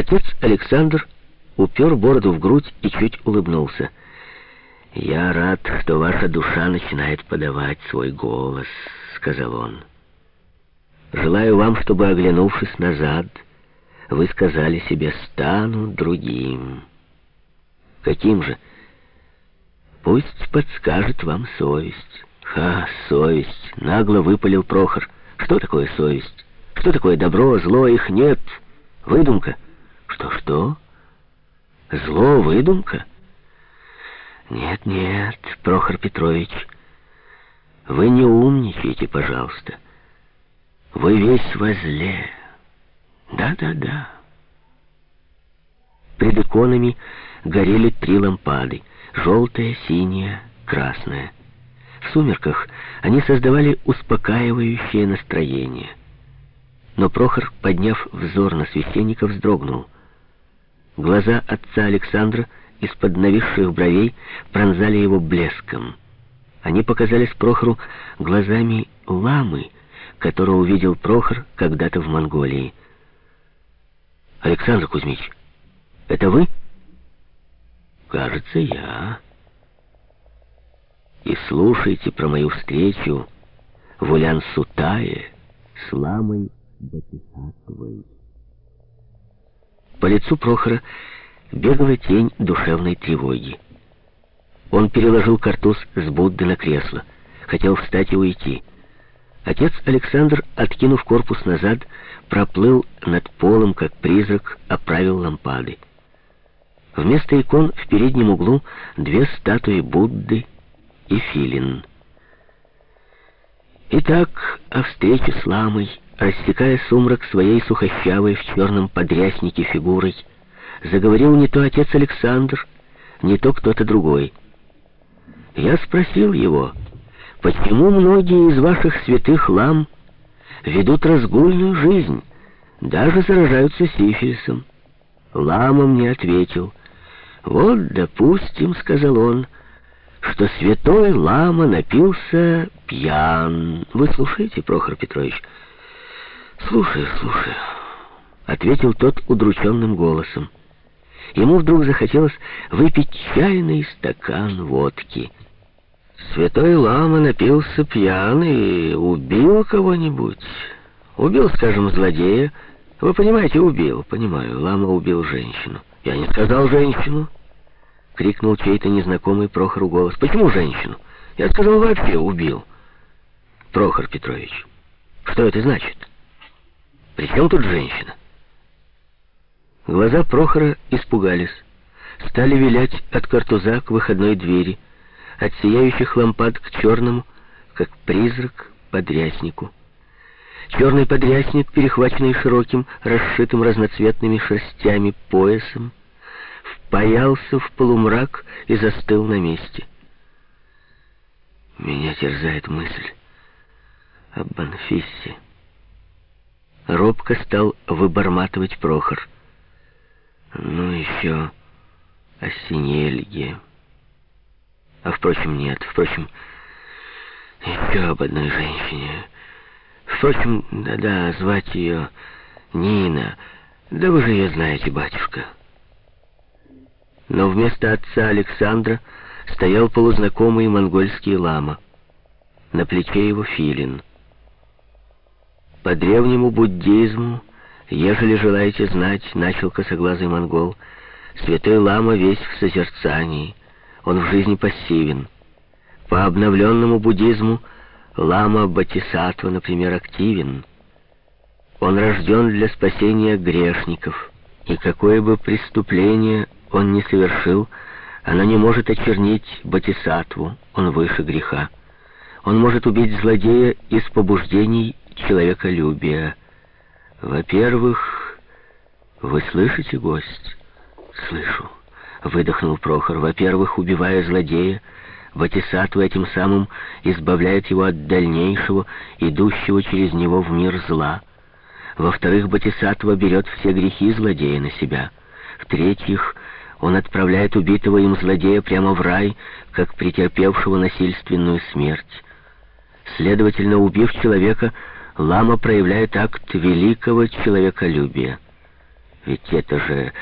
Отец Александр упер бороду в грудь и чуть улыбнулся. «Я рад, что ваша душа начинает подавать свой голос», — сказал он. «Желаю вам, чтобы, оглянувшись назад, вы сказали себе «стану другим». Каким же? Пусть подскажет вам совесть. Ха, совесть! Нагло выпалил Прохор. Что такое совесть? Что такое добро, зло? Их нет. Выдумка. Что-что? Зло, выдумка? Нет, нет, Прохор Петрович, вы не умничайте, пожалуйста. Вы весь возле. Да-да-да. Пред иконами горели три лампады. Желтая, синяя, красная. В сумерках они создавали успокаивающее настроение. Но Прохор, подняв взор на священника, вздрогнул. Глаза отца Александра из-под нависших бровей пронзали его блеском. Они показались Прохору глазами ламы, которого увидел Прохор когда-то в Монголии. «Александр Кузьмич, это вы?» «Кажется, я». «И слушайте про мою встречу в Улян-Сутае с ламой Батисатовой». По лицу Прохора бегала тень душевной тревоги. Он переложил картуз с Будды на кресло, хотел встать и уйти. Отец Александр, откинув корпус назад, проплыл над полом, как призрак, оправил лампады. Вместо икон в переднем углу две статуи Будды и филин. Итак, о встрече с ламой рассекая сумрак своей сухощавой в черном подряснике фигурой, заговорил не то отец Александр, не то кто-то другой. Я спросил его, почему многие из ваших святых лам ведут разгульную жизнь, даже заражаются сифилисом. Лама мне ответил, вот, допустим, сказал он, что святой лама напился пьян. Вы слушаете, Прохор Петрович? «Слушаю, слушаю», — ответил тот удрученным голосом. Ему вдруг захотелось выпить чайный стакан водки. Святой Лама напился пьяный и убил кого-нибудь. Убил, скажем, злодея. Вы понимаете, убил, понимаю. Лама убил женщину. Я не сказал женщину. Крикнул чей-то незнакомый Прохору голос. Почему женщину? Я сказал вообще убил. Прохор Петрович, что это значит? При чем тут женщина? Глаза Прохора испугались. Стали вилять от картуза к выходной двери, от сияющих лампад к черному, как призрак, подряснику. Черный подрясник, перехваченный широким, расшитым разноцветными шерстями поясом, впаялся в полумрак и застыл на месте. Меня терзает мысль об Анфисе. Робко стал выборматывать Прохор. Ну, еще о Синельге. А, впрочем, нет. Впрочем, еще об одной женщине. Впрочем, да-да, звать ее Нина. Да вы же ее знаете, батюшка. Но вместо отца Александра стоял полузнакомый монгольский лама. На плече его филин — по древнему буддизму, ежели желаете знать, начал косоглазый монгол, святой лама весь в созерцании, он в жизни пассивен. По обновленному буддизму лама Батисатва, например, активен. Он рожден для спасения грешников, и какое бы преступление он ни совершил, оно не может очернить Батисатву, он выше греха. Он может убить злодея из побуждений человеколюбия. Во-первых, вы слышите, гость? Слышу, выдохнул Прохор. Во-первых, убивая злодея, Ватисатва этим самым избавляет его от дальнейшего, идущего через него в мир зла. Во-вторых, Батисатва берет все грехи злодея на себя. В-третьих, он отправляет убитого им злодея прямо в рай, как претерпевшего насильственную смерть. Следовательно, убив человека, Лама проявляет акт великого человеколюбия. Ведь это же